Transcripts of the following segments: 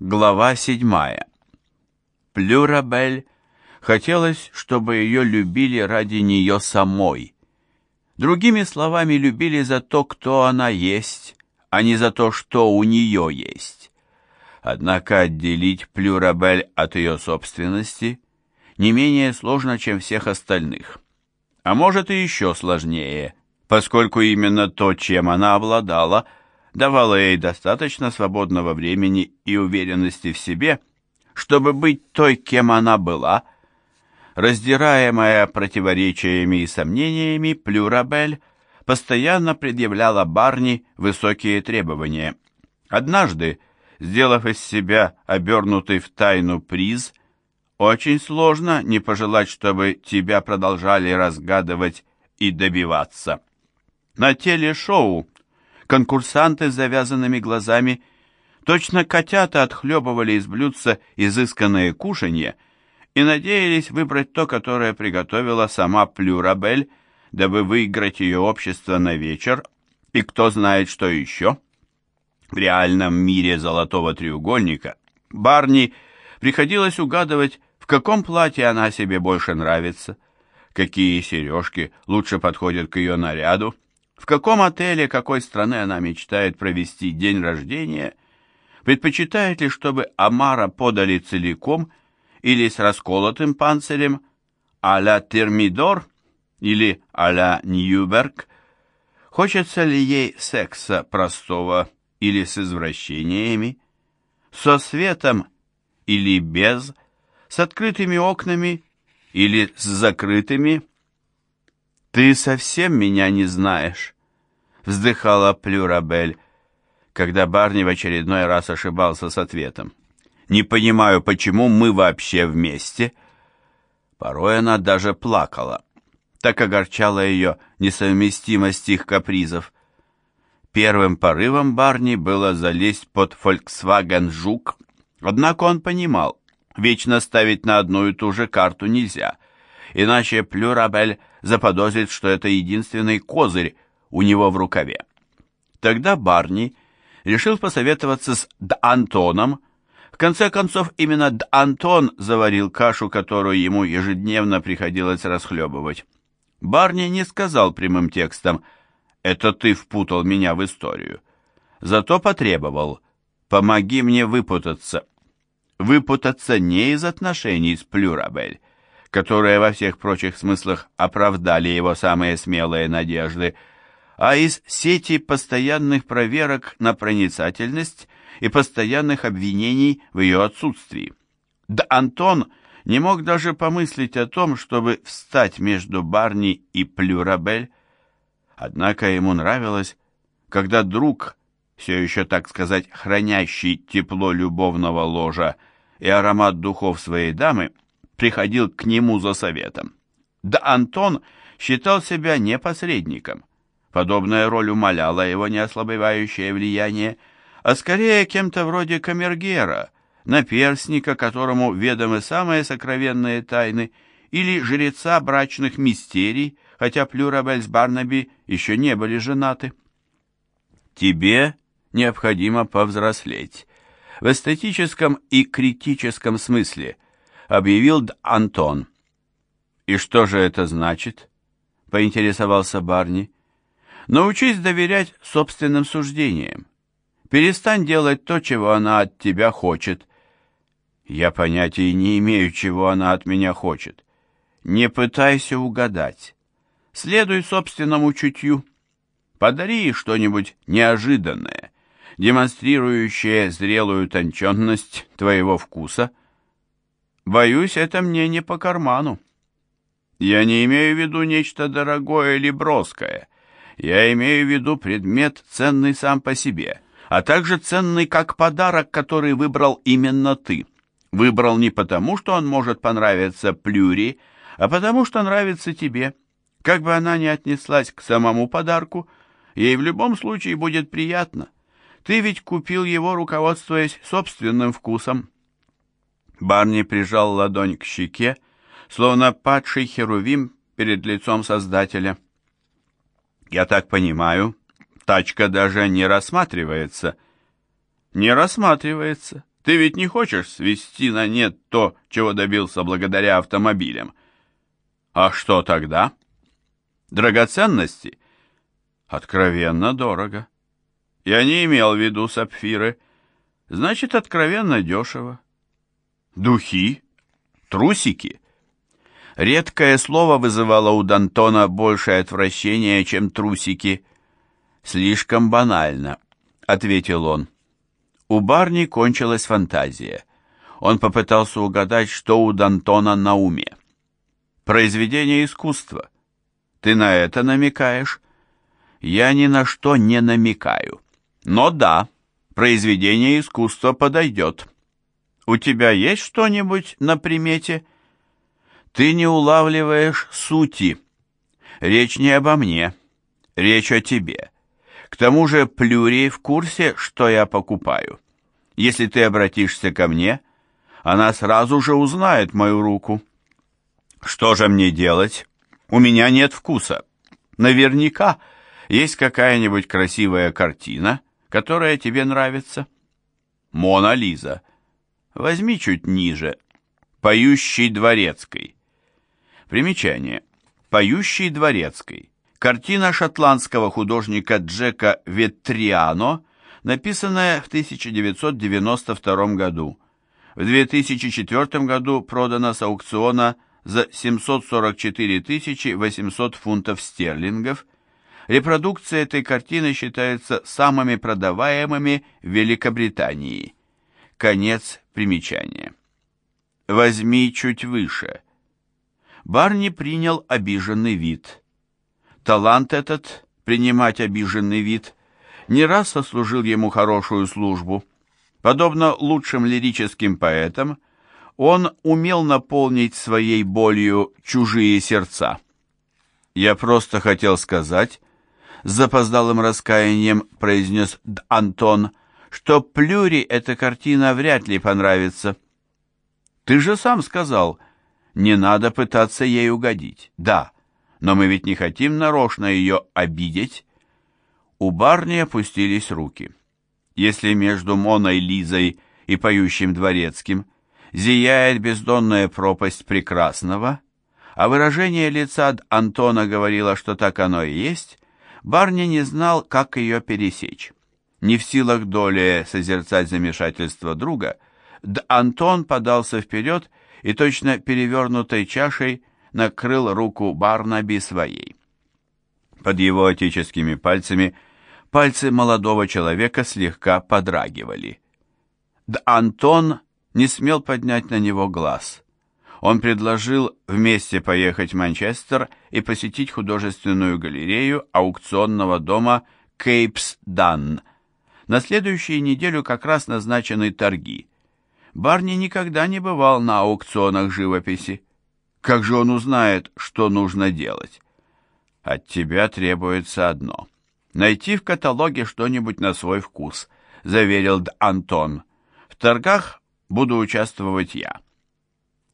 Глава седьмая. Плюрабель хотелось, чтобы ее любили ради нее самой. Другими словами, любили за то, кто она есть, а не за то, что у нее есть. Однако отделить Плюрабель от ее собственности не менее сложно, чем всех остальных. А может и еще сложнее, поскольку именно то, чем она обладала, давало ей достаточно свободного времени и уверенности в себе, чтобы быть той, кем она была. Раздираемая противоречиями и сомнениями, Плюрабель постоянно предъявляла Барни высокие требования. Однажды, сделав из себя обернутый в тайну приз, очень сложно не пожелать, чтобы тебя продолжали разгадывать и добиваться. На телешоу конкурсанты с завязанными глазами точно котята отхлебывали из блюдца изысканные кушанье и надеялись выбрать то, которое приготовила сама Плюрабель, дабы выиграть ее общество на вечер, и кто знает, что еще. В реальном мире золотого треугольника Барни приходилось угадывать, в каком платье она себе больше нравится, какие сережки лучше подходят к ее наряду, в каком отеле какой страны она мечтает провести день рождения, предпочитает ли, чтобы Амара подали целиком или с расколотым панцирем, а-ля Термидор или а-ля Ньюберг, хочется ли ей секса простого или с извращениями, со светом или без, с открытыми окнами или с закрытыми. «Ты совсем меня не знаешь», — вздыхала Плюрабель, когда Барни в очередной раз ошибался с ответом. «Не понимаю, почему мы вообще вместе?» Порой она даже плакала. Так огорчала ее несовместимость их капризов. Первым порывом Барни было залезть под Volkswagen Жук, однако он понимал, вечно ставить на одну и ту же карту нельзя, иначе Плюрабель заподозрит, что это единственный козырь у него в рукаве. Тогда Барни решил посоветоваться с Д'Антоном. В конце концов, именно Д'Антон заварил кашу, которую ему ежедневно приходилось расхлебывать. Барни не сказал прямым текстом – это ты впутал меня в историю. Зато потребовал. Помоги мне выпутаться. Выпутаться не из отношений с Плюрабель, которые во всех прочих смыслах оправдали его самые смелые надежды, а из сети постоянных проверок на проницательность и постоянных обвинений в ее отсутствии. Да Антон не мог даже помыслить о том, чтобы встать между Барни и Плюрабель, Однако ему нравилось, когда друг, все еще, так сказать, хранящий тепло любовного ложа и аромат духов своей дамы, приходил к нему за советом. Да Антон считал себя не посредником. Подобная роль умаляла его неослабевающее влияние, а скорее кем-то вроде камергера, наперсника, которому ведомы самые сокровенные тайны, или жреца брачных мистерий, хотя Плюрабель с Барнаби еще не были женаты. Тебе необходимо повзрослеть. В эстетическом и критическом смысле, объявил Д. Антон. И что же это значит? Поинтересовался Барни. Научись доверять собственным суждениям. Перестань делать то, чего она от тебя хочет. Я понятия не имею, чего она от меня хочет. Не пытайся угадать. Следуй собственному чутью. Подари ей что-нибудь неожиданное, демонстрирующее зрелую тонченность твоего вкуса. Боюсь, это мне не по карману. Я не имею в виду нечто дорогое или броское. Я имею в виду предмет, ценный сам по себе, а также ценный как подарок, который выбрал именно ты. Выбрал не потому, что он может понравиться Плюри, а потому, что нравится тебе. Как бы она ни отнеслась к самому подарку, ей в любом случае будет приятно. Ты ведь купил его, руководствуясь собственным вкусом. Барни прижал ладонь к щеке, словно падший херувим перед лицом Создателя. «Я так понимаю, тачка даже не рассматривается». «Не рассматривается. Ты ведь не хочешь свести на нет то, чего добился благодаря автомобилям? А что тогда? Драгоценности? Откровенно дорого. Я не имел в виду сапфиры. Значит, откровенно дешево. Духи? Трусики? Редкое слово вызывало у Д'Антона большее отвращение, чем трусики. «Слишком банально», — ответил он. У Барни кончилась фантазия. Он попытался угадать, что у Д'Антона на уме. «Произведение искусства. Ты на это намекаешь?» «Я ни на что не намекаю. Но да, произведение искусства подойдет. У тебя есть что-нибудь на примете?» «Ты не улавливаешь сути. Речь не обо мне, речь о тебе». К тому же Плюри в курсе, что я покупаю. Если ты обратишься ко мне, она сразу же узнает мою руку. Что же мне делать? У меня нет вкуса. Наверняка есть какая-нибудь красивая картина, которая тебе нравится. Мона Лиза. Возьми чуть ниже. Поющий дворецкой. Примечание. Поющий дворецкой. Картина шотландского художника Джека Ветриано, написанная в 1992 году. В 2004 году продана с аукциона за 744 800 фунтов стерлингов. Репродукции этой картины считаются самыми продаваемыми в Великобритании. Конец примечания. Возьми чуть выше. Барни принял обиженный вид. Талант этот, принимать обиженный вид, не раз сослужил ему хорошую службу. Подобно лучшим лирическим поэтам, он умел наполнить своей болью чужие сердца. «Я просто хотел сказать», — с запоздалым раскаянием произнес Антон, что Плюри эта картина вряд ли понравится. «Ты же сам сказал, не надо пытаться ей угодить». «Да, но мы ведь не хотим нарочно ее обидеть. У Барни опустились руки. Если между Моной Лизой и поющим дворецким зияет бездонная пропасть прекрасного, а выражение лица Антона говорило, что так оно и есть, Барни не знал, как ее пересечь. Не в силах доли созерцать замешательство друга, Д. Антон подался вперед и точно перевернутой чашей накрыл руку Барнаби своей. Под его отеческими пальцами пальцы молодого человека слегка подрагивали. Да Антон не смел поднять на него глаз. Он предложил вместе поехать в Манчестер и посетить художественную галерею аукционного дома Кейпс Дан. На следующую неделю как раз назначены торги. Барни никогда не бывал на аукционах живописи. Как же он узнает, что нужно делать? От тебя требуется одно. Найти в каталоге что-нибудь на свой вкус, заверил Д. Антон. В торгах буду участвовать я.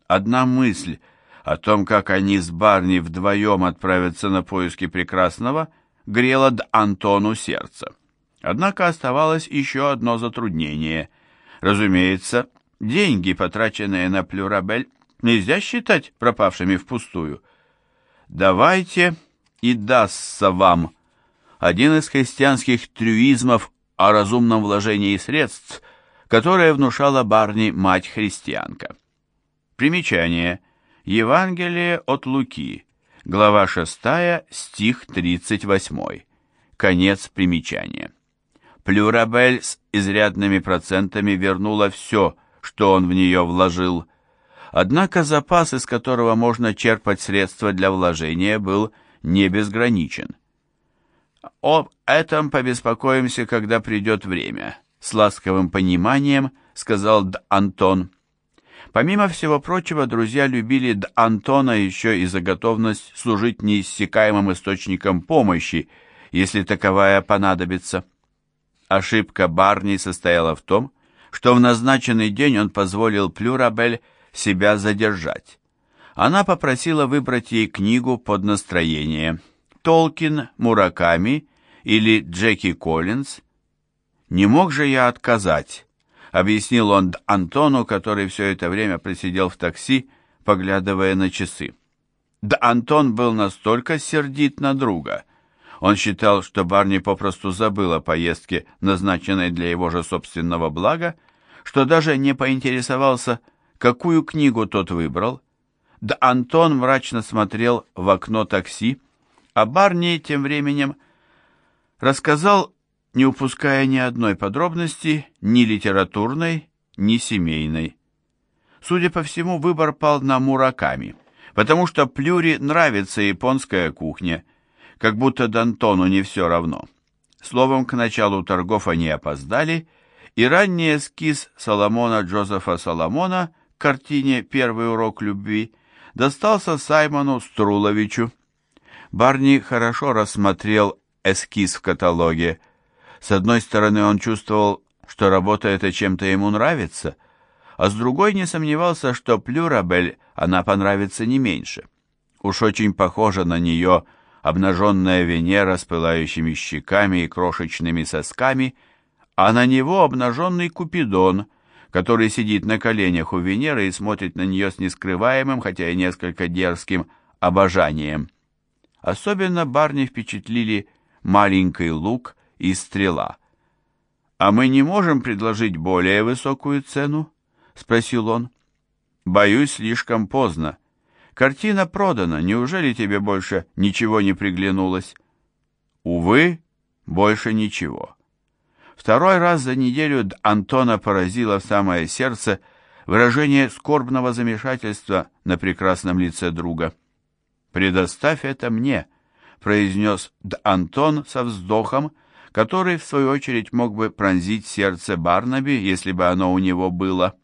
Одна мысль о том, как они с Барни вдвоем отправятся на поиски прекрасного, грела Д. Антону сердце. Однако оставалось еще одно затруднение. Разумеется, деньги, потраченные на Плюрабель, нельзя считать пропавшими впустую. Давайте и дастся вам один из христианских трюизмов о разумном вложении средств, которое внушала Барни мать-христианка. Примечание. Евангелие от Луки, глава 6, стих 38. Конец примечания. Плюрабель с изрядными процентами вернула все, что он в нее вложил, Однако запас, из которого можно черпать средства для вложения, был не безграничен. «Об этом побеспокоимся, когда придет время», — с ласковым пониманием сказал Д. Антон. Помимо всего прочего, друзья любили Д. Антона еще и за готовность служить неиссякаемым источником помощи, если таковая понадобится. Ошибка Барни состояла в том, что в назначенный день он позволил Плюрабель себя задержать. Она попросила выбрать ей книгу под настроение «Толкин, Мураками» или «Джеки Коллинз». «Не мог же я отказать», — объяснил он Антону, который все это время просидел в такси, поглядывая на часы. Да Антон был настолько сердит на друга. Он считал, что Барни попросту забыл о поездке, назначенной для его же собственного блага, что даже не поинтересовался, какую книгу тот выбрал. Да Антон мрачно смотрел в окно такси, а Барни тем временем рассказал, не упуская ни одной подробности, ни литературной, ни семейной. Судя по всему, выбор пал на Мураками, потому что Плюри нравится японская кухня, как будто Д'Антону не все равно. Словом, к началу торгов они опоздали, и ранний эскиз Соломона Джозефа Соломона к картине «Первый урок любви» достался Саймону Струловичу. Барни хорошо рассмотрел эскиз в каталоге. С одной стороны, он чувствовал, что работа эта чем-то ему нравится, а с другой не сомневался, что Плюрабель она понравится не меньше. Уж очень похожа на нее обнаженная Венера с пылающими щеками и крошечными сосками, а на него обнаженный Купидон, который сидит на коленях у Венеры и смотрит на нее с нескрываемым, хотя и несколько дерзким, обожанием. Особенно Барни впечатлили маленький лук и стрела. «А мы не можем предложить более высокую цену?» — спросил он. «Боюсь, слишком поздно. Картина продана, неужели тебе больше ничего не приглянулось?» «Увы, больше ничего». Второй раз за неделю Антона поразило в самое сердце выражение скорбного замешательства на прекрасном лице друга. «Предоставь это мне», — произнес Антон со вздохом, который, в свою очередь, мог бы пронзить сердце Барнаби, если бы оно у него было.